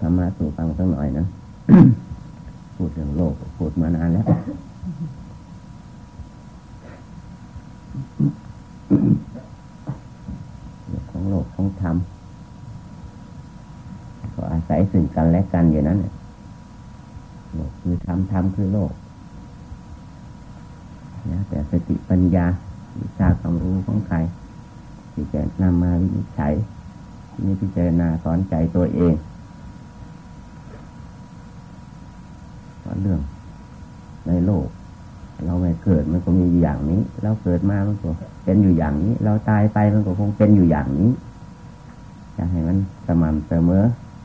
ธรรมะสู่ฟังสักหน่อยนะพูดเรื่องโลกพูดมานานแล้วของโลกของธรรมก็อาศัยสิ่งกันและกันอยู่นั้นโลกคือธรรมธรรมคือโลกนะแต่สติปัญญาวิชาความรู้ของใครที่จะนำมาวินิจฉัยนี่พิจารณาสอนใจตัวเองว่าเรื่อง ในโลก เราไม่เกิดมันก็มีอยู่อย่าง นี้ เราเกิดมามันก็เป็นอยู่อย่างนี้ เราตายไปมันก็คงเป็นอยู่อย่างนี้จะให้มันสม่ำเสมอ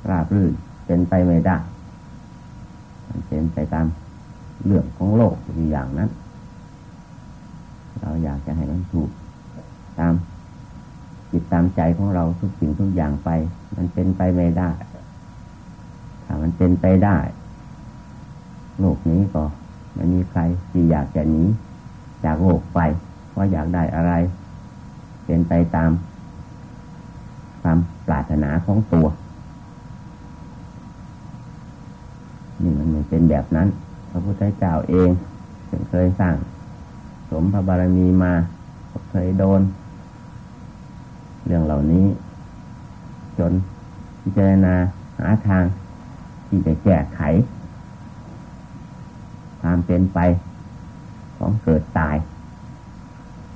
ราบรื่นเป็นไปไม่ได้มันเป็นไปตามเรื่องของโลกอยู่อย่างนั้น เราอยากจะให้มันถูก ตามจิตตามใจของเราทุกสิ่งทุกอย่างไป มันเป็นไปไม่ได้ ถ้ามันเป็นไปได้ โลกนี้ก็ไม่มีใครที่อยากจะหนี จากโลกไปว่าอยากได้อะไร เป็นไปตามความปรารถนาของตัวนี่มันไม่เป็นแบบนั้น พระพุทธเจ้าเองเคยสร้าง สมพระบารมีมาเคยโดน เรื่องเหล่านี้ จนพิจารณาหาทาง ที่จะแก้ไขความเป็นไป ของเกิดตาย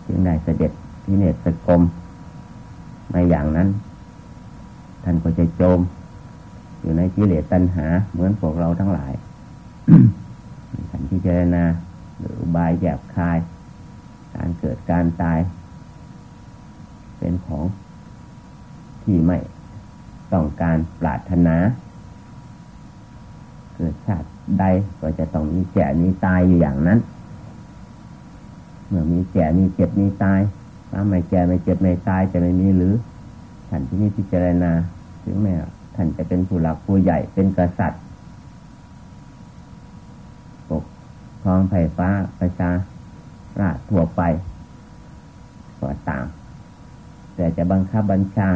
จึงได้เสด็จพิเนศกรมในอย่างนั้น ท่านก็จะโจม อยู่ในกิเลสตัณหา เหมือนพวกเราทั้งหลายท่านพิจารณาหรือบายแยบคาย การเกิดการตาย เป็นของที่ไม่ต้องการปรารถนา เกิดชาติใดก็จะต้องมีแก่มีตายอยู่อย่างนั้น เมื่อมีแก่มีเจ็บมีตายถ้าไม่แก่ไม่เจ็บไม่ตายจะไม่มีหรือท่านที่นี่พิจารณาถึงแม้ท่านจะเป็นผู้หลักผู้ใหญ่เป็นกษัตริย์ปกครองไผ่ฟ้าประชาราชทั่วไปก็ตามแต่จะบังคับบัญชา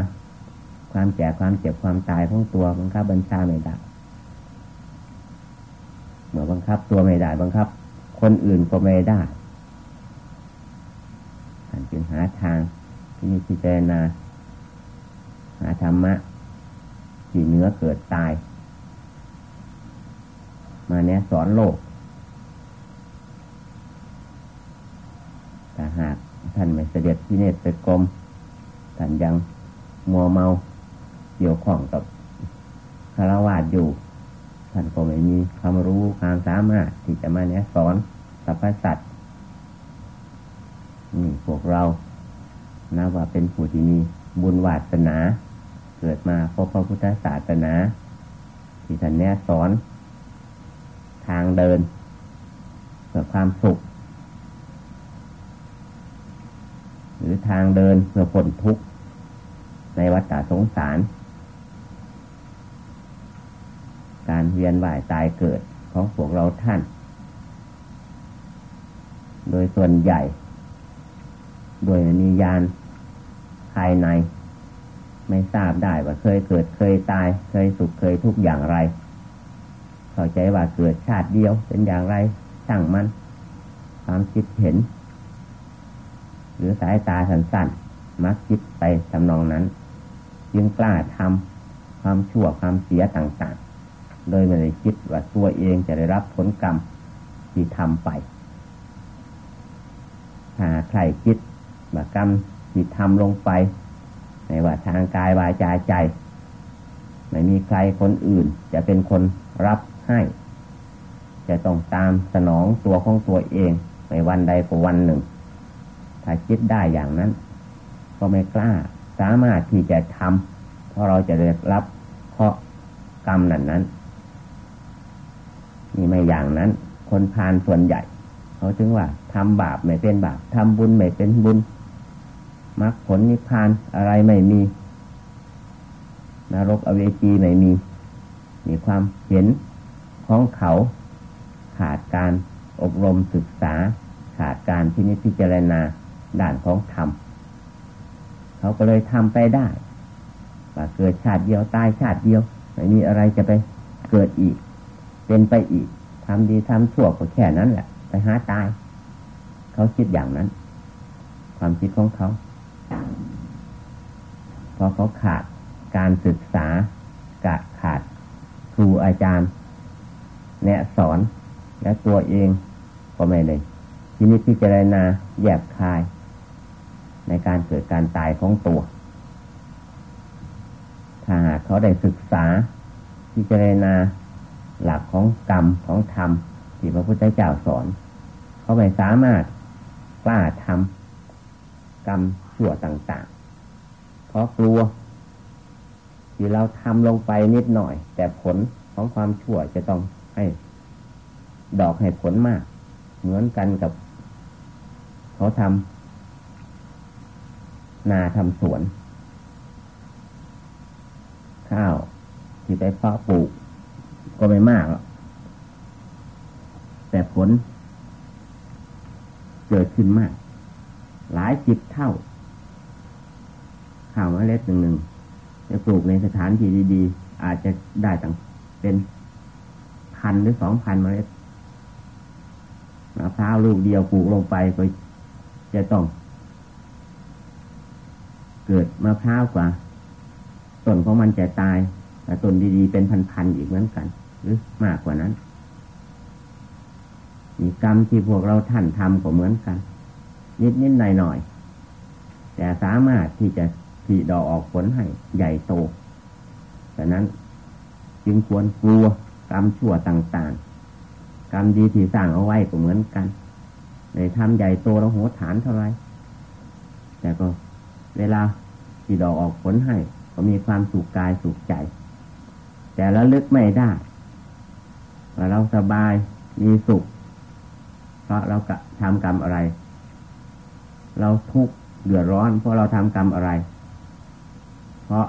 ความแก่ความเจ็บความตายของตัวบังคับบัญชาไม่ได้เมื่อบังคับตัวไม่ได้บังคับ คนอื่นก็ไม่ได้ท่า จึงหาทางที่มีพิจารณาหาธรรมะที่เนื้อเกิดตาย มาเนี้ยสอนโลกแต่หากท่านไม่เสด็จที่เนตรไปกรมท่านยังมัวเมาเกี่ยวข้องกับคารวะอยู่ ท่านก็ไม่มีความรู้ความสามารถที่จะมาเนี้ยสอนสรรพสัตว์ นี่พวกเรานับว่าเป็นผู้ที่มีบุญวาสนา เกิดมาพบพระพุทธศาสนา ที่ท่านแนะสอน ทางเดินเพื่อความสุข หรือทางเดินเพื่อพ้นทุกข์ ในวัฏสงสาร การเวียนว่ายตายเกิดของพวกเราท่าน โดยส่วนใหญ่ โดยมียานภายใน ไม่ทราบได้ว่าเคยเกิดเคยตาย เคยสุขเคยทุกข์อย่างไร เข้าใจว่าเกิดชาติเดียวเป็นอย่างไรช่างมันความคิดเห็น หรือสายตาสั้นๆมักคิดไปทำนองนั้นยึงกล้าทำความชั่วความเสียต่างๆ โดยไม่ได้คิดว่าตัวเองจะได้รับผลกรรมที่ทำไปหาใครคิด ว่ากรรมที่ทำลงไปในว่าทางกายวาจาใจ ไม่มีใครคนอื่น จะเป็นคนรับให้ จะต้องตามสนองตัวของตัวเองในวันใดก็วันหนึ่ง ถ้าคิดได้อย่างนั้น ก็ไม่กล้า สามารถที่จะทำเพราะเราจะได้รับเพราะกรรมนั้นนั้นนี่ไม่อย่างนั้น คนพานส่วนใหญ่ เขาถึงว่าทำบาปไม่เป็นบาปทำบุญไม่เป็นบุญ มรรคผลนิพพานอะไรไม่มี นรกอเวจีไม่มี มีความเห็นของเขาขาดการอบรมศึกษา ขาดการที่นิพิจารณาด้านของธรรมเขาก็เลยทำไปได้ว่าเกิดชาติเดียวตายชาติเดียวไม่มีอะไรจะไปเกิดอีก เป็นไปอีกทำดีทำชั่วก็แค่นั้นแหละ ไปหาตาย เขาคิดอย่างนั้น ความคิดของเขา เพอเขาขาดการศึกษากะขาดครูอาจารย์ แนะสอนและตัวเองก็ไม่ได้ทีนี้พิจารณาแยบคาย ในการเกิดการตายของตัว ถ้าหากเขาได้ศึกษา พิจารณาหลักของกรรมของธรรมที่พระพุทธเจ้าสอน เขาไม่สามารถกล้าทำกรรม ชั่วต่างๆ เพราะกลัว ที่เราทำลงไปนิดหน่อย แต่ผลของความชั่วจะต้องให้ดอกให้ผลมาก เหมือนกันกับ เขาทำนาทำสวน ข้าว ที่ไปเพาะปลูก ก็ไม่มากหรอกแต่ผลเกิดขึ้นมาก หลายสิบเท่า ข้าวเมล็ดหนึ่งหนึ่งจะปลูกในสถานที่ดีๆ อาจจะได้ตั้งเป็นพันหรือสองพันเมล็ดมะพร้าวลูกเดียวปลูกลงไปก็จะต้องเกิดมะพร้าวกว่าต้นของมันจะตาย แต่ต้นดีๆ เป็นพันๆอีกเหมือนกัน หรือมากกว่านั้นมีกรรมที่พวกเราท่านทำก็เหมือนกัน นิดๆหน่อยๆแต่สามารถที่จะ ผีดอกออกผลให้ใหญ่โตดังนั้นจึงควรกลัวกรรมชั่วต่างๆ กรรมดีที่สร้างเอาไว้ก็เหมือนกัน ในทำใหญ่โตแล้วโหฐานเท่าไรแต่ก็เวลาที่ดอกออกผลให้ ก็มีความสุขกายสุขใจ แต่ละลึกไม่ได้ว่าเราสบายมีสุข เพราะเราทำกรรมอะไร เราทุกข์เดือดร้อนเพราะเราทำกรรมอะไร เพราะ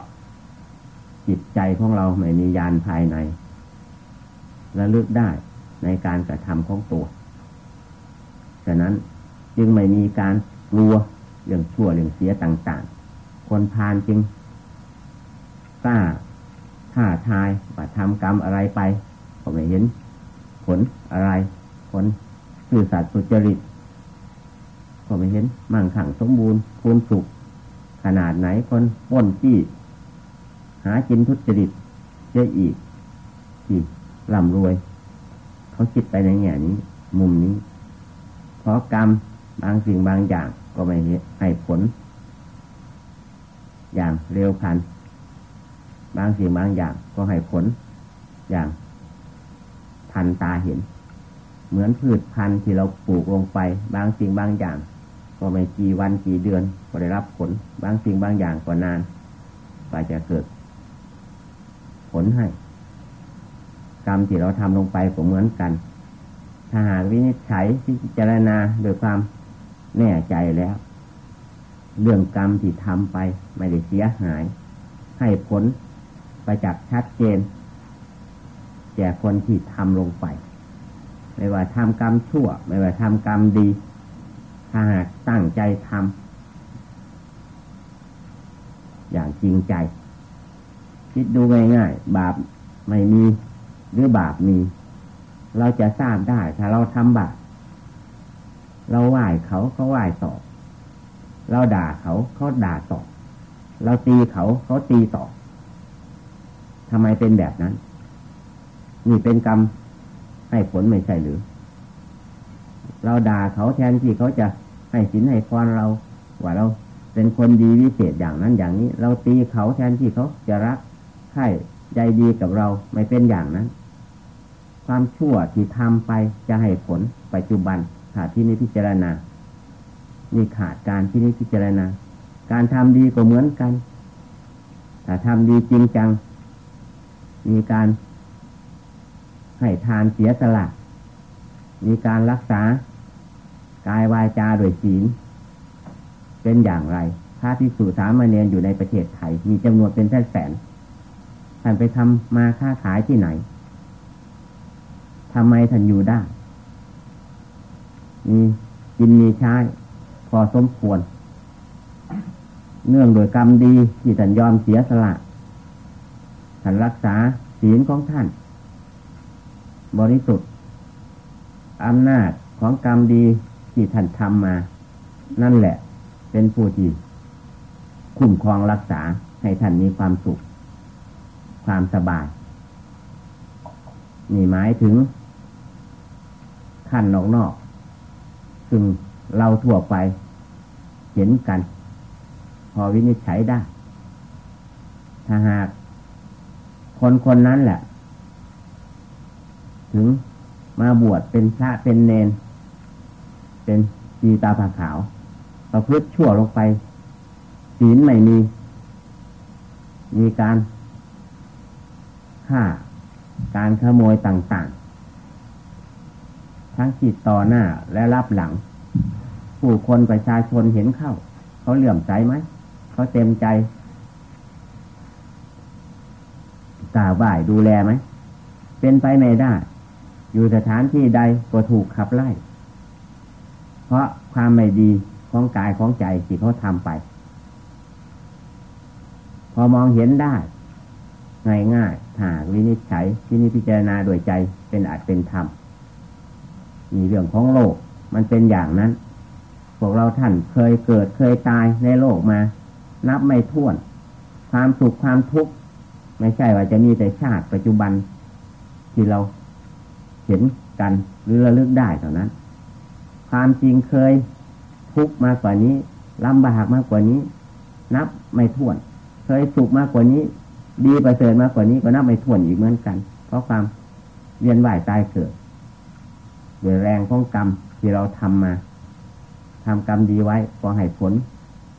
จิตใจของเราไม่มียานภายในและลึกได้ในการกระทำของตัวฉะนั้นจึงไม่มีการกลัวเรื่องชั่วเรื่องเสียต่าง ๆ คนพานจึงกล้าท่าทายว่าทำกรรมอะไรไปก็ไม่เห็น ผลอะไร ผลสื่อสัตว์สุจริตก็ไม่เห็นมั่งคั่งสมบูรณ์คูณสุข ขนาดไหนคนป้นจี้หากินทุจริตเยอะอีกที่ร่ำรวย เขาคิดไปในแง่นี้ มุมนี้เพราะกรรมบางสิ่งบางอย่างก็ไม่ให้ผล อย่างเร็วพัน บางสิ่งบางอย่างก็ให้ผล อย่างทันตาเห็น เหมือนพืชพันธุ์ที่เราปลูกลงไป บางสิ่งบางอย่าง ก็ไม่กี่วันกี่เดือนก็ได้รับผลบางสิ่งบางอย่างก็นานกว่าจะเกิด ผลให้ กรรมที่เราทำลงไปก็เหมือนกัน ถ้าหากวินิจฉัยพิจารณาโดยความแน่ใจแล้ว เรื่องกรรมที่ทำไปไม่ได้เสียหาย ให้ผลไปจากษ์ชัดเจนแก่คนที่ทำลงไป ไม่ว่าทำกรรมชั่ว ไม่ว่าทำกรรมดี ถ้าหากตั้งใจทำอย่างจริงใจ คิดดูง่ายๆบาปไม่มี หรือบาปมี เราจะทราบได้ ถ้าเราทำบาปเราไหว้เขาเขาไหว้ตอบ เราด่าเขาเขาด่าตอบ เราตีเขาเขาตีตอบทำไมเป็นแบบนั้น นี่เป็นกรรมให้ผลไม่ใช่หรือ เราด่าเขาแทนที่เขาจะ ให้สินให้พรเราว่าเราเป็นคนดีวิเศษอย่างนั้นอย่างนี้ เราตีเขาแทนที่เขาจะรักให้ใจดีกับเราไม่เป็นอย่างนั้น ความชั่วที่ทำไปจะให้ผลปัจจุบันขาดที่นี้พิจารณานี่ขาดการที่นี้พิจารณา การทำดีก็เหมือนกันถ้าทำดีจริงจัง มีการให้ทานเสียสละ มีการรักษา กายวายจาโดยศีลเป็นอย่างไรพระที่สู่สามเณรอยู่ในประเทศไทย มีจำนวนเป็นแสนแสนท่านไปทำมาค้าขายที่ไหนทำไมท่านอยู่ได้มีกินมีใช้พอสมควร เนื่องโดยกรรมดีที่ท่านยอมเสียสละท่านรักษาศีลของท่าน บริสุทธิ์อำนาจของกรรมดี ที่ท่านทำมา นั่นแหละ เป็นผู้ที่คุ้มครองรักษาให้ท่านมีความสุข ความสบาย นี่หมายถึงขั้นนอกๆซึ่งเราทั่วไป เห็นกัน พอวินิจฉัยได้ ถ้าหาก คนคนนั้นแหละ ถึงมาบวชเป็นพระเป็นเนน เป็นจีตาผาขาวประพฤติชั่วลงไปศีลไม่มี มีการฆ่าการขโมยต่างๆ ทั้งจิตต่อหน้าและรับหลัง ผู้คนประชาชนเห็นเข้า เขาเหลื่อมใจไหม เขาเต็มใจกาบ่ายดูแลไหม เป็นไปไม่ได้ อยู่สถานที่ใดก็ถูกขับไล่ ราะความไม่ดีของกายของใจที่เขาทำไป พอมองเห็นได้ ง่ายง่ายหากวินิจฉัยที่นี่พิจารณาโดยใจเป็นอาจเป็นธรรมมีเรื่องของโลกมันเป็นอย่างนั้น พวกเราท่านเคยเกิดเคยตายในโลกมา นับไม่ถ้วน ความสุขความทุกข์ไม่ใช่ว่าจะมีแต่ชาติปัจจุบันที่เราเห็นกันหรือระลึกได้เท่านั้น ความจริงเคยทุกมากกว่านี้ลำบากมากกว่านี้ นับไม่ถ้วน เคยสุขมากกว่านี้ ดีประเสริฐมากกว่านี้ก็นับไม่ถ้วนอีกเหมือนกัน เพราะความเวียนว่ายตายเกิดด้วยแรงของกรรมที่เราทำมาทำกรรมดีไว้ก็ให้ผล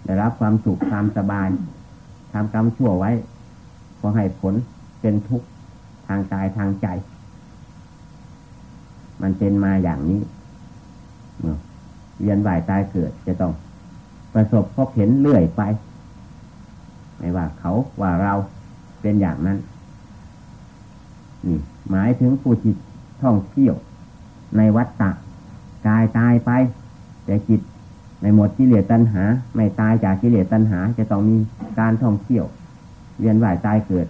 ได้รับความสุขความสบายทำกรรมชั่วไว้ก็ให้ผลเป็นทุกข์ทางกายทางใจ มันเป็นมาอย่างนี้ เวียนว่ายตายเกิดจะต้อง ประสบพบเห็นเรื่อยไป ไม่ว่าเขาว่าเราเป็นอย่างนั้น นี่ หมายถึงผู้ที่ท่องเที่ยวในวัฏฏะกายตายไป แต่จิตในหมดกิเลสตัณหา ไม่ตายจากกิเลสตัณหา จะต้องมีการท่องเที่ยว เวียนว่ายตายเกิด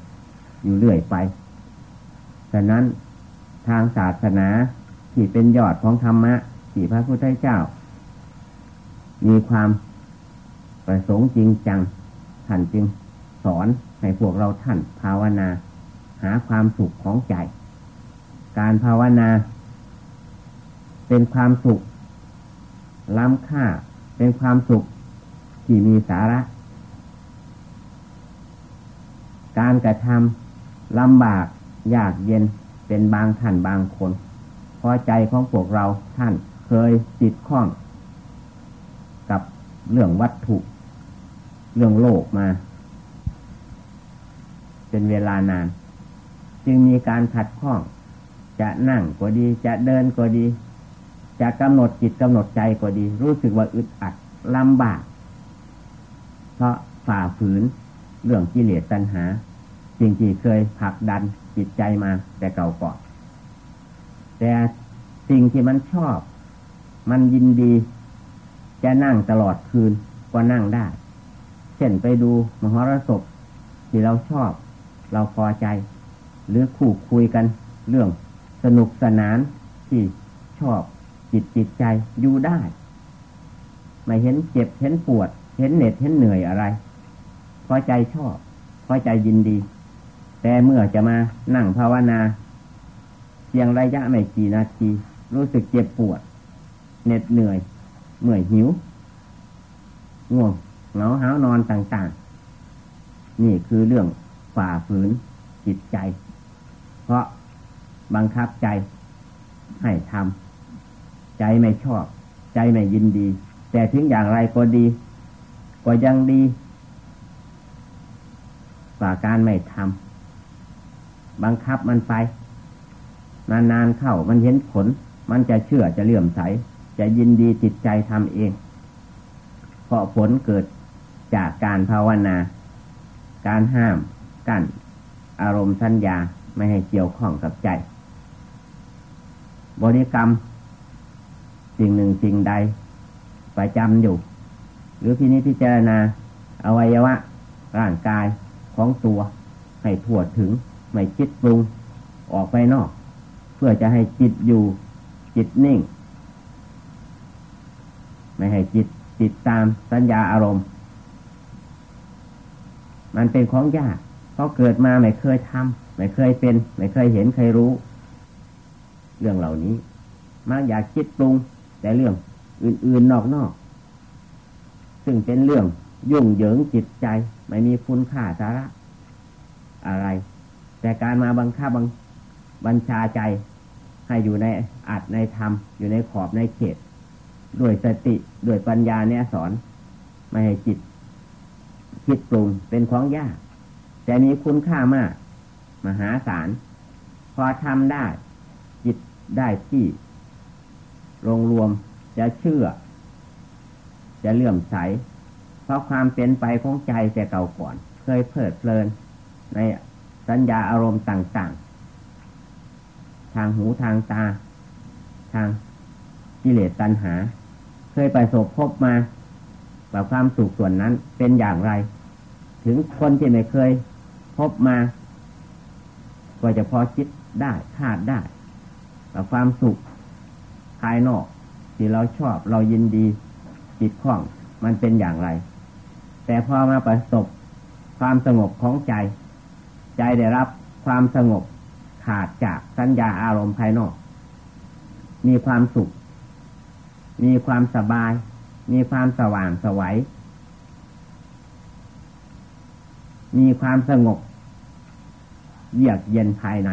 อยู่เรื่อยไปฉะนั้นทางศาสนาที่เป็นยอดของธรรมะ ที่พระพุทธเจ้า มีความประสงค์จริงจังท่านจึงสอนให้พวกเราท่านภาวนา หาความสุขของใจ การภาวนา เป็นความสุข ล้ำค่าเป็นความสุขที่มีสาระ การกระทำลำบากยากเย็นเป็นบางท่านบางคน พอใจของพวกเราท่าน เคยติดข้อง กับเรื่องวัตถุ เรื่องโลกมา เป็นเวลานาน จึงมีการขัดข้อง จะนั่งก็ดี จะเดินก็ดี จะกำหนดจิตกำหนดใจก็ดี รู้สึกว่าอึดอัดลำบาก เพราะฝ่าฝืนเรื่องกิเลสตัณหาสิ่งที่เคยผลักดันจิตใจมาแต่เก่าก่อนแต่สิ่งที่มันชอบ มันยินดี จะนั่งตลอดคืนก็นั่งได้ เช่นไปดูมหรสพที่เราชอบ เราพอใจ หรือคู่คุยกัน เรื่องสนุกสนานที่ชอบจิตจิตใจอยู่ได้ ไม่เห็นเจ็บเห็นปวด เห็นเหน็ดเห็นเหนื่อยอะไร พอใจชอบ พอใจยินดี แต่เมื่อจะมานั่งภาวนาเพียงระยะไม่กี่นาที รู้สึกเจ็บปวด เหน็ดเหนื่อยเมื่อยหิวง่วงเหงาห้านอนต่างๆ นี่คือเรื่องฝ่าฝืนจิตใจ เพราะบังคับใจให้ทำใจไม่ชอบ ใจไม่ยินดี แต่ถึงอย่างไรก็ดี ก็ยังดี กว่าการไม่ทำบังคับมันไป นานๆเข้ามันเห็นผล มันจะเชื่อจะเลื่อมใส จะยินดีจิตใจทำเอง เพราะผลเกิดจากการภาวนา การห้ามกั้นอารมณ์สัญญาไม่ให้เกี่ยวข้องกับใจ บริกรรม สิ่งหนึ่งสิ่งใด ประจำอยู่ หรือพินิจพิจารณาอวัยวะ ร่างกายของตัวให้ทั่วถึง ไม่คิดปรุง ออกไปนอก เพื่อจะให้จิตอยู่ จิตนิ่ง ไม่ให้จิตติดตามสัญญาอารมณ์ มันเป็นของยากเพราะเกิดมาไม่เคยทำไม่เคยเป็น ไม่เคยเห็นเคยรู้ เรื่องเหล่านี้มักอยากคิดปรุง แต่เรื่องอื่นๆนอกๆซึ่งเป็นเรื่องยุ่งเหยิงจิตใจ ไม่มีคุณค่าสาระ อะไร แต่การมาบังคับบังบัญชาใจ ให้อยู่ในอัดในธรรมอยู่ในขอบในเขต ด้วยสติด้วยปัญญาเนี่ยสอน ไม่ให้จิต คิดปรุงเป็นของยาก แต่มีคุณค่ามาก มหาศาลพอทำได้ จิตได้ที่รวมรวมจะเชื่อ จะเลื่อมใส เพราะความเป็นไปของใจแต่เก่าก่อน เคยเพลิดเพลิน ในสัญญาอารมณ์ต่าง ๆ ทางหูทางตา ทางกิเลสตัณหา เคยไปสบพบมาแบบความสุขส่วนนั้นเป็นอย่างไร ถึงคนที่ไม่เคยพบมา ก็จะพอคิดได้คาดได้แบบความสุขภายนอก ที่เราชอบเรายินดีจิตข้องมันเป็นอย่างไร แต่พอมาประสบความสงบของใจ ใจได้รับความสงบขาดจากสัญญาอารมณ์ภายนอก มีความสุข มีความสบาย มีความสว่างสวัย มีความสงบ เยือกเย็นภายใน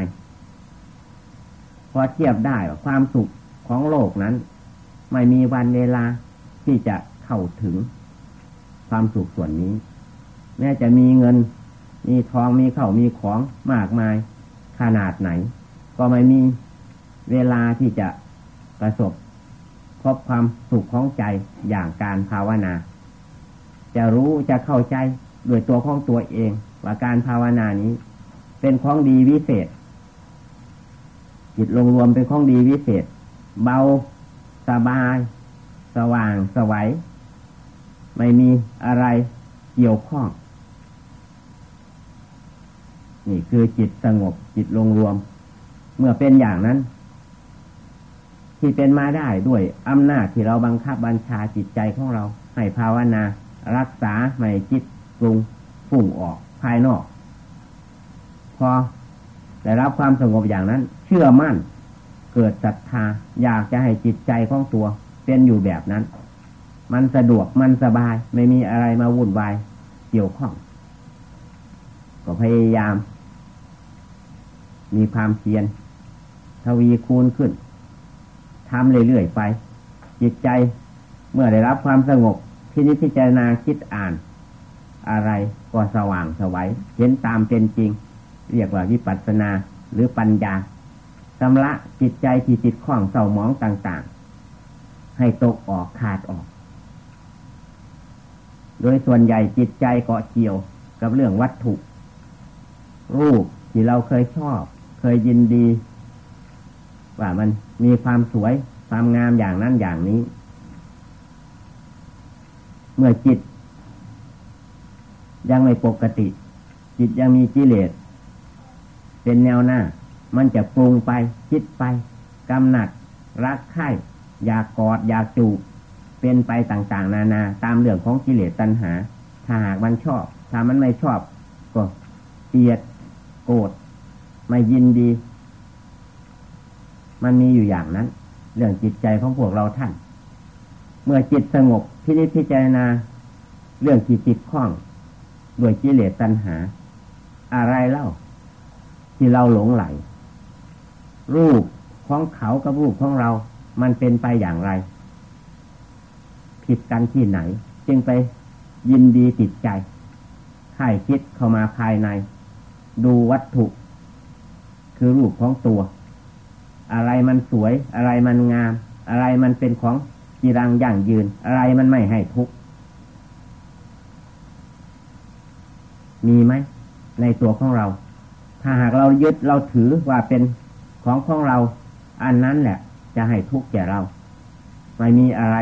พอเทียบได้ความสุขของโลกนั้น ไม่มีวันเวลาที่จะเข้าถึงความสุขส่วนนี้ แม้จะมีเงิน มีทองมีเข้ามีของมากมาย ขนาดไหน ก็ไม่มีเวลาที่จะประสบ พบความสุขของใจอย่างการภาวนา จะรู้จะเข้าใจโดยตัวของตัวเอง ว่าการภาวนานี้ เป็นของดีวิเศษ จิตลงรวมเป็นของดีวิเศษ เบาสบาย สว่างสวัยไม่มีอะไรเกี่ยวข้อง นี่คือจิตสงบจิตลงรวม เมื่อเป็นอย่างนั้น ที่เป็นมาได้ด้วยอำนาจที่เราบังคับบัญชาจิตใจของเรา ให้ภาวนา รักษาไม่จิตปรุงฝุ่งออกภายนอก พอได้รับความสงบอย่างนั้น เชื่อมั่น เกิดศรัทธา อยากจะให้จิตใจของตัว เป็นอยู่แบบนั้น มันสะดวกมันสบาย ไม่มีอะไรมาวุ่นวายเกี่ยวข้อง ก็พยายาม มีความเพียรทวีคูณขึ้น ทำเรื่อยๆไป จิตใจเมื่อได้รับความสงบพินิจพิจารณาคิดอ่าน อะไรก็สว่างสวัยเห็นตามเป็นจริง เรียกว่าวิปัสสนาหรือปัญญาสำละจิตใจที่จิตข้องเศร้าหมองต่างๆ ให้ตกออกขาดออก โดยส่วนใหญ่จิตใจเกาะเกี่ยวกับเรื่องวัตถุ รูปที่เราเคยชอบ เคยยินดี ว่ามันมีความสวยความงามอย่างนั้นอย่างนี้ เมื่อจิต ยังไม่ปกติ จิตยังมีกิเลสเป็นแนวหน้า มันจะปรุงไปคิดไปกำหนัดรักใคร่อยากกอดอยากจูบเป็นไปต่างๆ นานาตามเรื่องของกิเลสตัณหา ถ้าหากมันชอบ ถ้ามันไม่ชอบ ก็เกลียดโกรธไม่ยินดี มันมีอยู่อย่างนั้น เรื่องจิตใจของพวกเราท่าน เมื่อจิตสงบพินิจพิจารณา เรื่องจิตจิตคล้องด้วยกิเลสตัณหา อะไรเล่า ที่เราหลงไหล รูปของเขากับรูปของเรา มันเป็นไปอย่างไร ผิดกันที่ไหน จึงไปยินดีติดใจให้คิดเข้ามาภายใน ดูวัตถุ คือรูปของตัว อะไรมันสวย อะไรมันงาม อะไรมันเป็นของจีรังยั่งยืน อะไรมันไม่ให้ทุกข์มีไหมในตัวของเรา ถ้าหากเรายึดเราถือว่าเป็นของของเรา อันนั้นแหละ จะให้ทุกข์แก่เรา ไม่มีอะไร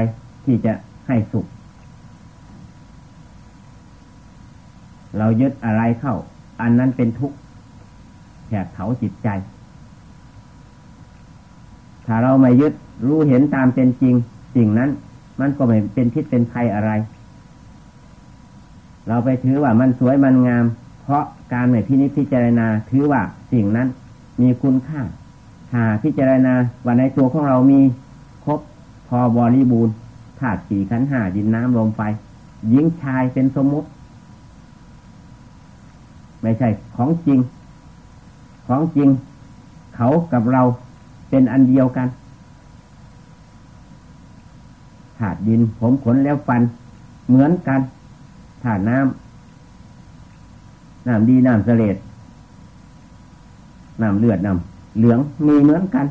ที่จะให้สุข เรายึดอะไรเข้า อันนั้นเป็นทุกข์แผกเผาจิตใจ ถ้าเราไม่ยึดรู้เห็นตามเป็นจริง สิ่งนั้น มันก็ไม่เป็นพิษเป็นภัยอะไร เราไปถือว่ามันสวยมันงาม เพราะการไม่พินิจพิจารณาถือว่าสิ่งนั้นมีคุณค่า หาพิจารณาว่าในตัวของเรามีครบพอบริบูรณ์ธาตุสี่ขันห้าดินน้ำลมไฟหญิงชายเป็นสมมุติ ไม่ใช่ของจริง ของจริง เขากับเรา เป็นอันเดียวกันถาดดิน ผมขนแล้วฟัน เหมือนกันถาดน้ำน้ำดีน้ำเสลดน้ำเลือดน้ำเหลืองมีเหมือนกัน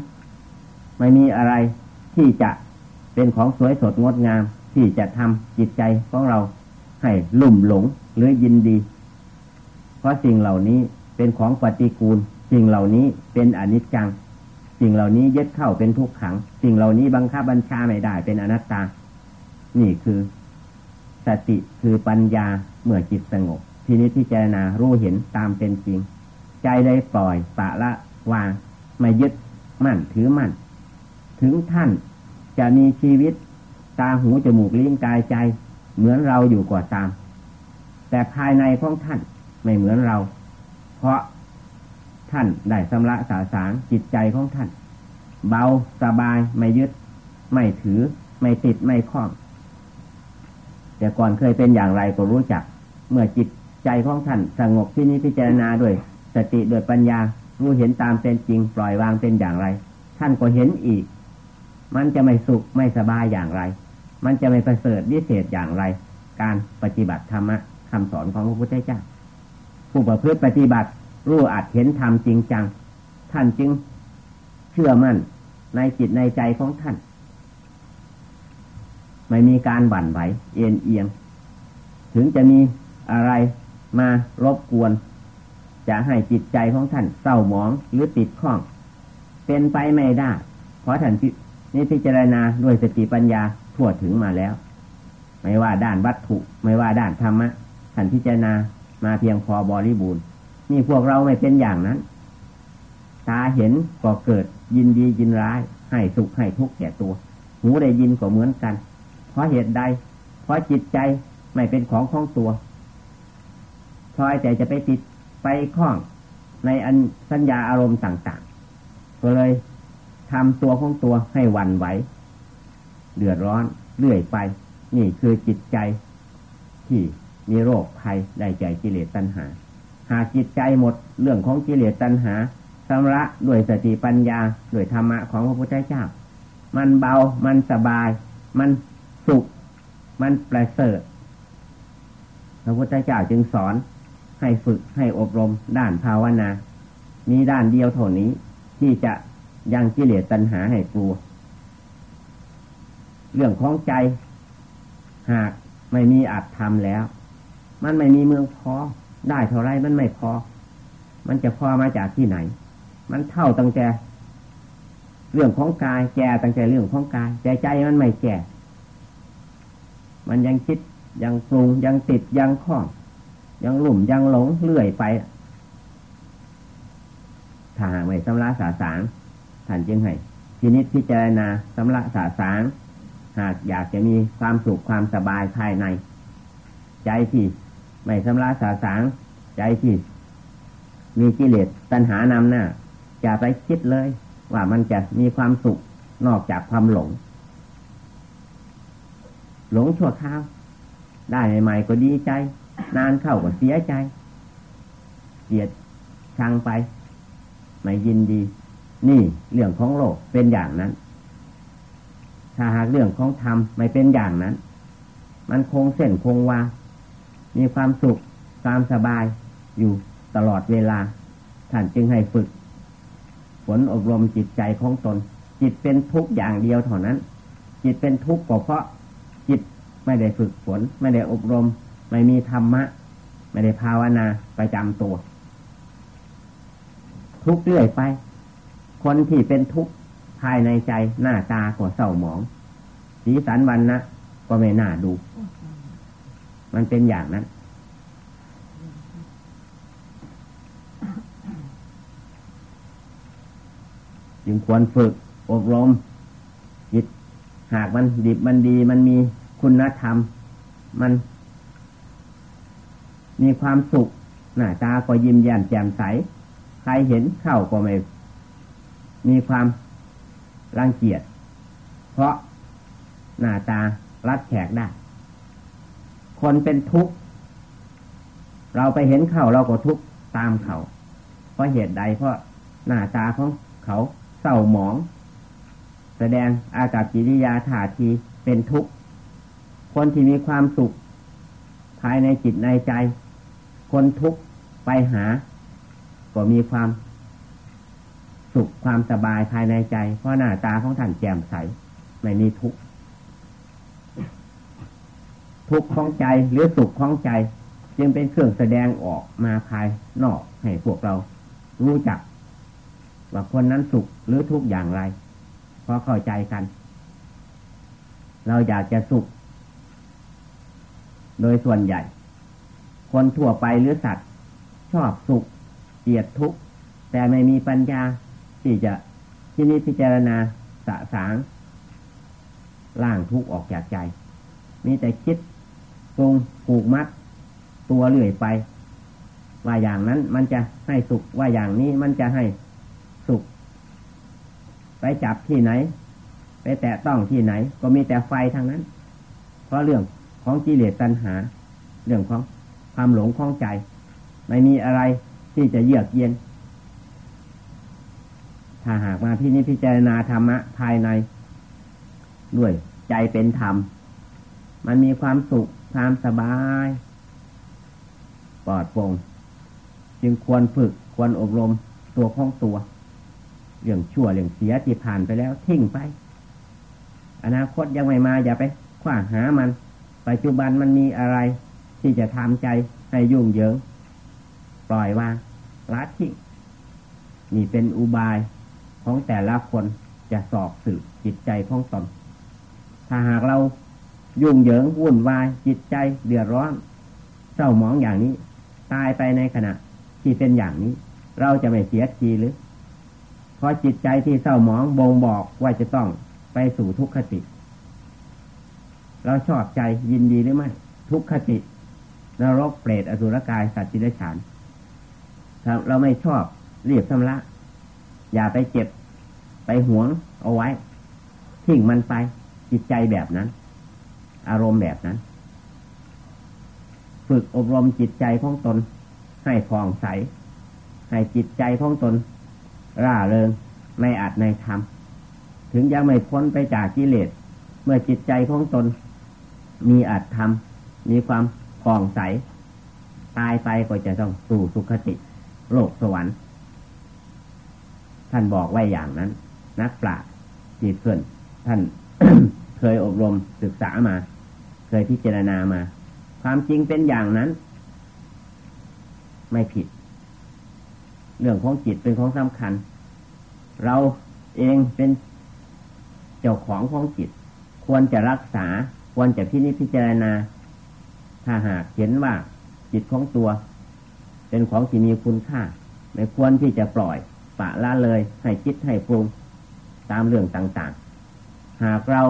ไม่มีอะไรที่จะเป็นของสวยสดงดงาม ที่จะทำจิตใจของเราให้ลุ่มหลงหรือยินดี เพราะสิ่งเหล่านี้เป็นของปฏิกูล สิ่งเหล่านี้เป็นอนิจจัง สิ่งเหล่านี้ยึดเข้าเป็นทุกขัง สิ่งเหล่านี้บังคับบัญชาไม่ได้เป็นอนัตตา นี่คือสติคือปัญญาเมื่อจิตสงบ ทีนี้พิจารณารู้เห็นตามเป็นจริง ใจได้ปล่อยปะละวางไม่ยึดมั่นถือมั่น ถึงท่านจะมีชีวิต ตาหูจมูกลิ้นกายใจ เหมือนเราอยู่กว่าตาม แต่ภายในของท่านไม่เหมือนเรา เพราะ ท่านได้สำระสาสางจิตใจของท่าน เบาสบายไม่ยึด ไม่ถือ ไม่ติดไม่คล้อง แต่ก่อนเคยเป็นอย่างไรก็รู้จัก เมื่อจิตใจของท่านสงบที่นี้พิจารณาด้วย สติด้วยปัญญารู้เห็นตามเป็นจริง ปล่อยวางเป็นอย่างไร ท่านก็เห็นอีก มันจะไม่สุขไม่สบายอย่างไร มันจะไม่ประเสริฐวิเศษอย่างไร การปฏิบัติธรรมะคำสอนของพระพุทธเจ้าผู้ประพฤติปฏิบัติ รู้อัดเห็นธรรมจริงจัง ท่านจึงเชื่อมั่นในจิตในใจของท่าน ไม่มีการหวั่นไหวเอียงเอียง ถึงจะมีอะไรมารบกวน จะให้จิตใจของท่านเศร้าหมองหรือติดข้อง เป็นไปไม่ได้ เพราะท่านนี่พิจารณาด้วยสติปัญญาทั่วถึงมาแล้ว ไม่ว่าด้านวัตถุ ไม่ว่าด้านธรรมะท่านพิจารณามาเพียงพอบริบูรณ์ นี่พวกเราไม่เป็นอย่างนั้น ตาเห็นก็เกิดยินดียินร้าย ให้สุขให้ทุกข์แก่ตัว หูได้ยินก็เหมือนกัน เพราะเหตุใด เพราะจิตใจไม่เป็นของของตัวพลอยแต่จะไปติดไปคล้องในอันสัญญาอารมณ์ต่างๆ ก็เลยทำตัวของตัวให้วันไหวเดือดร้อนเรื่อยไป นี่คือจิตใจที่มีโรคภัยได้ใจกิเลสตัณหา หากจิตใจหมดเรื่องของกิเลสตัณหาสำระด้วยสติปัญญาด้วยธรรมะของพระพุทธเจ้า มันเบา มันสบาย มันสุข มันประเสริฐ พระพุทธเจ้าจึงสอนให้ฝึกให้อบรมด้านภาวนา มีด้านเดียวเท่านี้ ที่จะยังกิเลสตัณหาให้กลัว เรื่องของใจ หากไม่มีอัตธรรมแล้ว มันไม่มีเมืองพอ ได้เท่าไรมันไม่พอ มันจะพอมาจากที่ไหน มันเท่าตั้งแต่เรื่องของกายแก่ตั้งแต่เรื่องของกายใจใจมันไม่แก่ มันยังคิดยังปรุงยังติดยังคล้อง ยังหลุ่มยังหลงเลื่อยไปถ้าหากไม่สำลักสาสางท่านจึงให้ทีนิดพิจารณาสำลักสาสางหากอยากจะมีความสุขความสบายภายใน ใจที่ ไม่สำราสาสางใจที่มีกิเลสตัณหานำหน้าอย่าไปคิดเลย ว่ามันจะมีความสุขนอกจากความหลง หลงชั่วคราว ได้ใหม่ก็ดีใจ นานเข้าก็เสียใจเกลียดชังไป ไม่ยินดี นี่เรื่องของโลกเป็นอย่างนั้น ถ้าหากเรื่องของธรรมไม่เป็นอย่างนั้น มันคงเส้นคงวา มีความสุขความสบายอยู่ตลอดเวลา ท่านจึงให้ฝึกฝนอบรมจิตใจของตน จิตเป็นทุกอย่างเดียวเท่านั้น จิตเป็นทุกข์เพราะจิตไม่ได้ฝึกฝน ไม่ได้อบรม ไม่มีธรรมะ ไม่ได้ภาวนาประจำตัว ทุกข์เรื่อยไป คนที่เป็นทุกข์ภายในใจหน้าตาก็เศร้าหมอง สีสันวันนะก็ไม่น่าดู มันเป็นอย่างนั้น จึงควรฝึกอบรมจิต หากมันดิบมันดี มันมีคุณธรรม มันมีความสุขหน้าตาก็ยิ้มแย้มแจ่มใส ใครเห็นเข้าก็ไม่ มีความรังเกียจ เพราะหน้าตารัดแขกได้ คนเป็นทุกข์เราไปเห็นเขาเราก็ทุกข์ตามเขา เพราะเหตุใดเพราะหน้าตาของเขาเศร้าหมอง แสดงอากับกิริยาท่าทีเป็นทุกข์คนที่มีความสุข ภายในจิตในใจ คนทุกข์ไปหา ก็มีความสุขความสบายภายในใจ เพราะหน้าตาของท่านแจ่มใส ไม่มีทุกข์ ทุกข์ของใจหรือสุขของใจ จึงเป็นเครื่องแสดงออกมาภายนอกให้พวกเรารู้จัก ว่าคนนั้นสุขหรือทุกข์อย่างไรพราะเข้าใจกัน เราอยากจะสุข โดยส่วนใหญ่ คนทั่วไปหรือสัตว์ ชอบสุขเกลียดทุกข์แต่ไม่มีปัญญาที่จะที่นี้พิจารณาสะสางล่างทุกข์ออกจากใจ มีแต่คิด ตรงผูกมัด ตัวเลื่อยไป ว่าอย่างนั้นมันจะให้สุขว่าอย่างนี้มันจะให้สุข ไปจับที่ไหน ไปแตะต้องที่ไหน ก็มีแต่ไฟทางนั้น เพราะเรื่องของกิเลสตัณหา เรื่องของความหลงของใจ ไม่มีอะไรที่จะเยือกเย็น ถ้าหากมาที่นี้พิจารณาธรรมะภายใน ด้วยใจเป็นธรรม มันมีความสุข ความสบาย ปลอดโปร่งจึงควรฝึกควรอบรมตัวของตัว เรื่องชั่วเรื่องเสียที่ผ่านไปแล้วทิ้งไป อนาคตยังไม่มาอย่าไปคว้าหามัน ปัจจุบันมันมีอะไร ที่จะทำใจให้ยุ่งเหยิง ปล่อยวางละทิ้งนี่เป็นอุบายของแต่ละคนจะสอบสืบจิตใจของตนถ้าหากเรา ยุ่งเหยิงวุ่นวาย จิตใจเดือดร้อน เศร้าหมองอย่างนี้ ตายไปในขณะที่เป็นอย่างนี้ เราจะไม่เสียทีหรือเพราะจิตใจที่เศร้าหมองบ่งบอกว่าจะต้องไปสู่ทุกขติ เราชอบใจยินดีหรือไม่ทุกขตินรกเปรตอสุรกายสัตว์จิรฉานเราไม่ชอบเรียบชำระ อย่าไปเจ็บไปหวงเอาไว้ทิ้งมันไปจิตใจแบบนั้น อารมณ์แบบนั้น ฝึกอบรมจิตใจของตน ให้คลองใส ให้จิตใจของตน ร่าเริงในอาจในธรรม ถึงยังไม่พ้นไปจากกิเลส เมื่อจิตใจของตน มีอาจธรรม มีความคลองใส ตายไปก็จะต้องสู่สุคติ โลกสวรรค์ ท่านบอกไว้อย่างนั้น นักปราชญ์จิตเพื่อนท่านเคยอบรมศึกษามา เคยพิจารณามา ความจริงเป็นอย่างนั้น ไม่ผิด เรื่องของจิตเป็นของสำคัญ เราเองเป็นเจ้าของของจิต ควรจะรักษา ควรจะพินิจพิจารณา ถ้าหากเห็นว่าจิตของตัว เป็นของที่มีคุณค่า ไม่ควรที่จะปล่อยปะละเลย ให้คิดให้ปรุงตามเรื่องต่างๆ หากเรา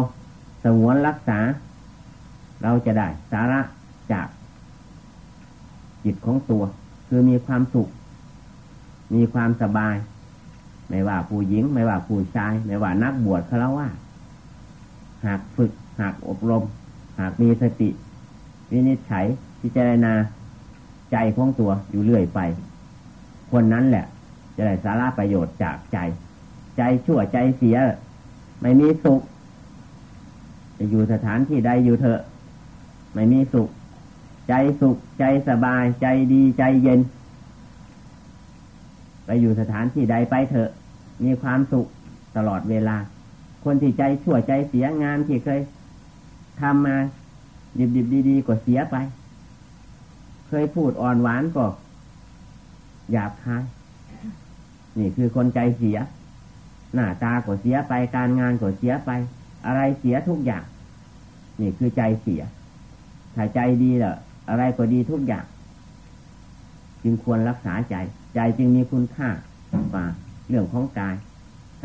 สงวนรักษา เราจะได้สาระจากจิตของตัว คือมีความสุข มีความสบาย ไม่ว่าผู้หญิง ไม่ว่าผู้ชาย ไม่ว่านักบวชคารวะหากฝึก หากอบรม หากมีสติ วินิจฉัยพิจารณาใจของตัวอยู่เรื่อยไป คนนั้นแหละ จะได้สาระประโยชน์จากใจ ใจชั่วใจเสีย ไม่มีสุขจะอยู่สถานที่ใดอยู่เถอะ ไม่มีสุข ใจสุขใจสบายใจดีใจเย็น ไปอยู่สถานที่ใดไปเถอะ มีความสุขตลอดเวลา คนที่ใจชั่วใจเสียงานที่เคยทำมาดิบดิบดีๆก็เสียไป เคยพูดอ่อนหวานก็หยาบคายนี่คือคนใจเสีย หน้าตาก็เสียไปการงานก็เสียไป อะไรเสียทุกอย่าง นี่คือใจเสีย ถ้าใจดีแล้วอะไรก็ดีทุกอย่าง จึงควรรักษาใจ ใจจึงมีคุณค่ากว่าเรื่องของกาย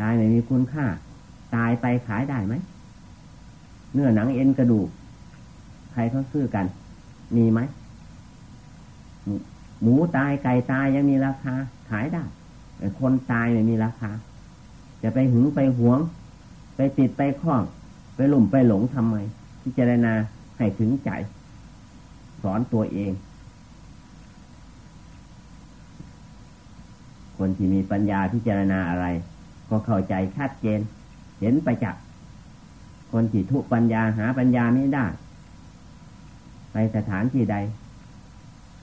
ตายไม่มีคุณค่า ตายไปขายได้ไหมเนื้อหนังเอ็นกระดูกใครเขาซื้อกัน มีไหมหมูตายไก่ตายยังมีราคา ขายได้แต่คนตายไม่มีราคา จะไปหึงไปหวง ไปติดไปคล้อง ไปหลุ่มไปหลงทำไมพิจารณา ให้ถึงใจ สอนตัวเอง คนที่มีปัญญาพิจารณาอะไร ก็เข้าใจชัดเจน เห็นไปจากคนที่ทุปัญญาหาปัญญาไม่ได้ ไปสถานที่ใด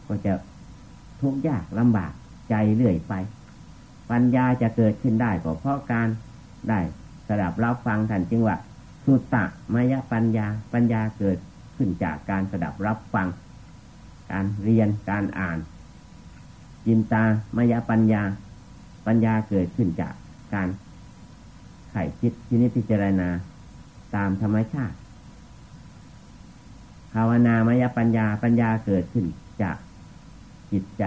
ก็จะทุกข์ยากลำบากใจเรื่อยไป ปัญญาจะเกิดขึ้นได้ก็เพราะการได้สดับรับฟังท่านจึงว่าสุตตะมายปัญญาปัญญาเกิด ขึ้นจากการสดับรับฟัง การเรียนการอ่าน จินตามายปัญญา ปัญญาเกิดขึ้นจากการไข่คิดที่นิพพิจารณาตามธรรมชาติ ภาวนามายปัญญาปัญญาเกิดขึ้นจากจิตใจ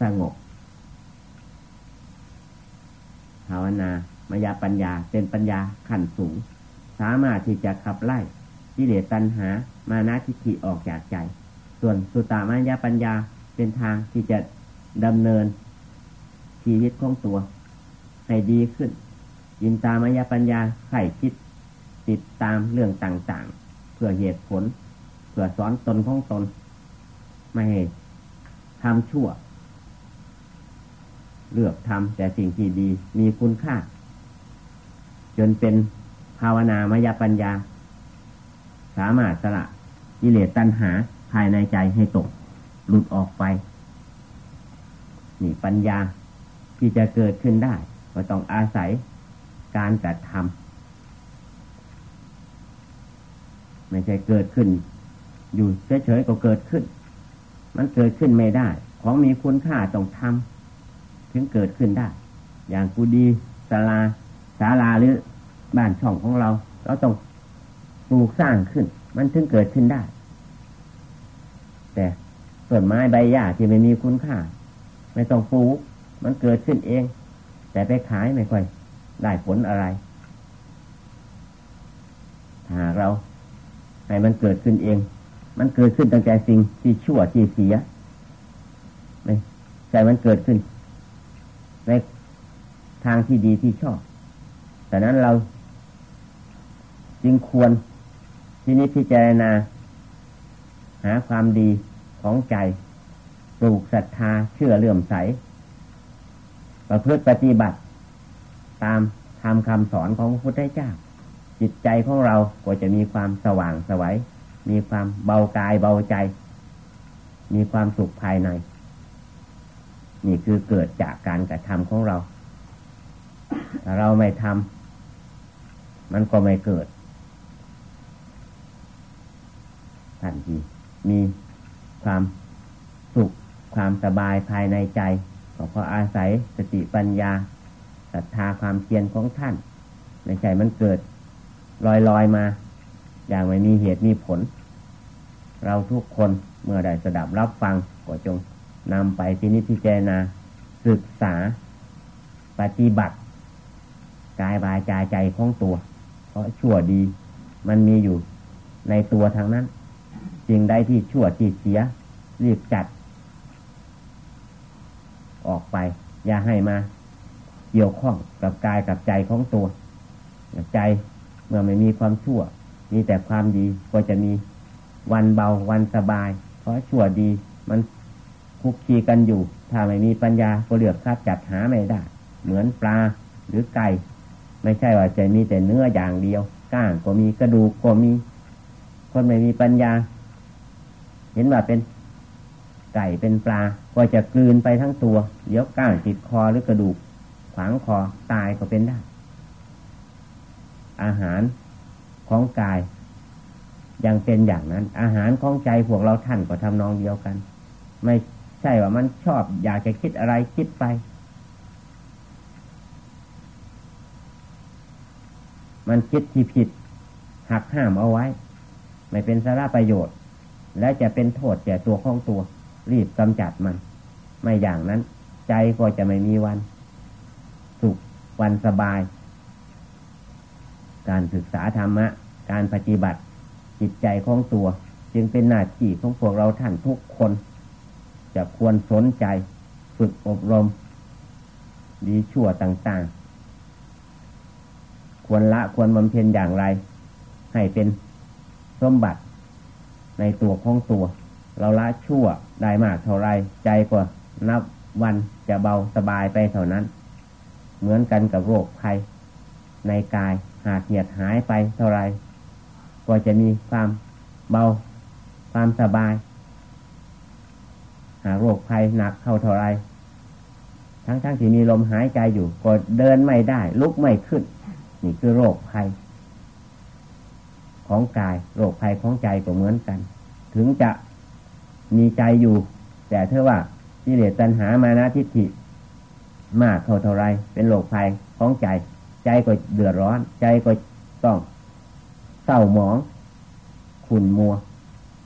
สงบ ภาวนามายปัญญาเป็นปัญญาขั้นสูง สามารถที่จะขับไล่ กิเลสตัณหา มานะทิฏฐิออกจากใจ ส่วนสุตตามายปัญญาเป็นทางที่จะดำเนินชีวิตของตัว ให้ดีขึ้น ยินตามายปัญญาไข่คิด ติดตามเรื่องต่างๆ เพื่อเหตุผล เพื่อสอนตนของตน ไม่ให้ทำชั่ว เลือกทำแต่สิ่งที่ดีมีคุณค่า จนเป็นภาวนามายปัญญา สามารถสละกิเลสตัณหาภายในใจให้ตก หลุดออกไป นี่ปัญญาที่จะเกิดขึ้นได้ก็ต้องอาศัยการกระทำไม่ใช่เกิดขึ้น อยู่เฉยๆก็เกิดขึ้น มันเกิดขึ้นไม่ได้ ของมีคุณค่าต้องทำถึงเกิดขึ้นได้ อย่างกูดีศาลาศาลาหรือบ้านช่องของเรา เราต้อง ลูกสร้างขึ้น มันถึงเกิดขึ้นได้ แต่ต้นไม้ใบหญ้าที่ไม่มีคุณค่า ไม่ต้องปลูกมันเกิดขึ้นเอง แต่ไปขายไม่ค่อยได้ผลอะไรถ้าเราให้มันเกิดขึ้นเอง มันเกิดขึ้นตั้งแต่สิ่งที่ชั่วที่เสียไม่ใช่มันเกิดขึ้น ในทางที่ดีที่ชอบ แต่นั้นเราจึงควร ที่นี้พิจารณา หาความดีของใจ ปลูกศรัทธาเชื่อเลื่อมใส ประพฤติปฏิบัติ ตามทำคำสอนของพระพุทธเจ้า จิตใจของเราก็จะมีความสว่างสวัยมีความเบากายเบาใจ มีความสุขภายใน นี่คือเกิดจากการกระทำของเราถ้าเราไม่ทำมันก็ไม่เกิด ทันทีมีความสุขความสบายภายในใจก็เพราะอาศัยสติปัญญาศรัทธาความเพียรของท่านไม่ใช่มันเกิดลอยลอยมา อย่างไม่มีเหตุมีผล เราทุกคนเมื่อได้สดับรับฟังก็จงนำไปที่นิพพิจารณาศึกษา ปฏิบัติกายวาจาใจของตัว เพราะชั่วดีมันมีอยู่ในตัวทางนั้น สิ่งใดที่ชั่วที่เสีย รีบจัด ออกไป อย่าให้มา เกี่ยวข้องกับกายกับใจของตัวใจเมื่อไม่มีความชั่ว มีแต่ความดีก็จะมีวันเบาวันสบาย เพราะชั่วดีมันคุกคีกันอยู่ ถ้าไม่มีปัญญาก็เลือกคัดจัดหาไม่ได้ เหมือนปลาหรือไก่ ไม่ใช่ว่าจะมีแต่เนื้ออย่างเดียว ก้างก็มีกระดูกก็มี คนไม่มีปัญญา เห็นว่าเป็นไก่เป็นปลาก็จะกลืนไปทั้งตัว เดี๋ยวก้างติดคอหรือกระดูก ขวางคอตายก็เป็นได้ อาหารของกาย ยังเป็นอย่างนั้น อาหารของใจพวกเราท่านก็ทำนองเดียวกัน ไม่ใช่ว่ามันชอบอยากจะคิดอะไรคิดไปมันคิดที่ผิดหักห้ามเอาไว้ ไม่เป็นสาระประโยชน์ และจะเป็นโทษแก่ตัวของตัว รีบกำจัดมัน ไม่อย่างนั้น ใจก็จะไม่มีวัน สุขวันสบาย การศึกษาธรรมะ การปฏิบัติ จิตใจของตัว จึงเป็นหน้าที่ของพวกเราท่านทุกคน จะควรสนใจฝึกอบรม ดีชั่วต่างๆ ควรละควรบำเพ็ญอย่างไร ให้เป็นสมบัติ ในตัวของตัว เราละชั่วได้มากเท่าไรใจก็นับวันจะเบาสบายไปเท่านั้น เหมือนกันกับโรคภัยในกายหากเหยียดหายไปเท่าไรก็จะมีความเบาความสบาย หากโรคภัยหนักเข้าเท่าไรทั้งๆทที่มีลมหายใจอยู่ก็เดินไม่ได้ ลุกไม่ขึ้น นี่คือโรคภัย ของกาย โรคภัยของใจก็เหมือนกัน ถึงจะมีใจอยู่ แต่เท่าว่ากิเลสตัณหามานะทิฏฐิ มากเท่าเท่าไรเป็นโรคภัยของใจ ใจก็เดือดร้อน ใจก็ต้องเศร้าหมองขุ่นมัว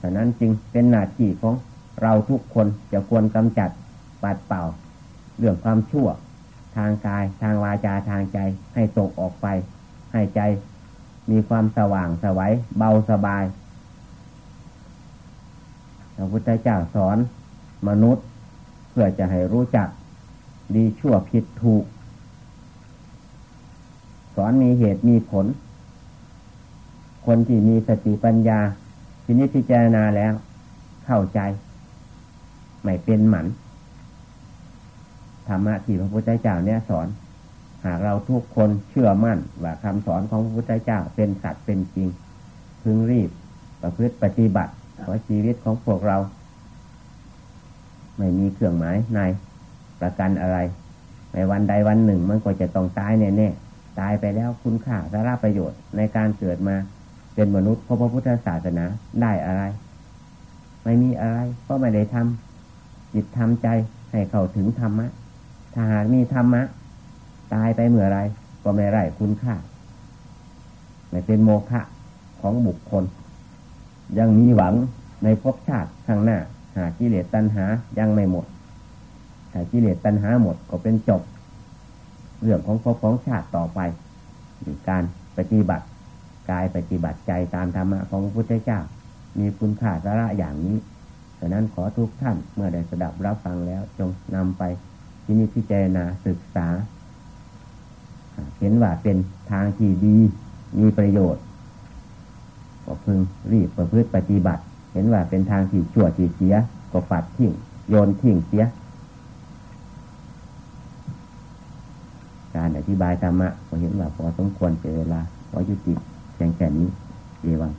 ฉะนั้นจึงเป็นหน้าที่ของเราทุกคนจะควรกำจัดปัดเป่า เรื่องความชั่ว ทางกายทางวาจาทางใจให้ตกออกไป ให้ใจ มีความสว่างสวัยเบาสบายพระพุทธเจ้าสอนมนุษย์เพื่อจะให้รู้จัก ดีชั่วผิดถูก สอนมีเหตุมีผล คนที่มีสติปัญญาพินิจพิจารณาแล้ว เข้าใจ ไม่เป็นหมันธรรมะที่พระพุทธเจ้าเนี่ยสอน หากเราทุกคนเชื่อมั่นว่าคำสอนของพระพุทธเจ้าเป็นสัตว์เป็นจริง พึงรีบประพฤติปฏิบัติขอชีวิตของพวกเรา ไม่มีเครื่องหมายในประกันอะไรในวันใดวันหนึ่งมันก็จะต้องตายแน่ๆตายไปแล้วคุณค่าสาระประโยชน์ในการเกิดมาเป็นมนุษย์เพราะพระพุทธศาสนาได้อะไร ไม่มีอะไรเพราะไม่ได้ทำจิตทำใจให้เข้าถึงธรรมะถ้าหากมีธรรมะ ตายไปเมื่อไรก็ไม่ไรคุณค่าไม่เป็นโมฆะของบุคคล ยังมีหวังในภพชาติข้างหน้า หากิเลสตัณหายังไม่หมดถ้ากิเลสตัณหาหมดก็เป็นจบ เรื่องของภพของชาติต่อไปการปฏิบัติกายปฏิบัติใจตามธรรมะของพระพุทธเจ้า มีคุณค่าสาระอย่างนี้ฉะนั้นขอทุกท่านเมื่อได้สดับรับฟังแล้วจงนำไปที่นิพิจารณาศึกษา เห็นว่าเป็นทางที่ดีมีประโยชน์ก็พึงรีบประพฤติปฏิบัติ เห็นว่าเป็นทางที่ชั่วที่เสียก็ปัดทิ้งโยนทิ้งเสีย การอธิบายธรรมะก็เห็นว่าพอสมควรเจเวลาพอยุติพียงแค่นี้เอวัง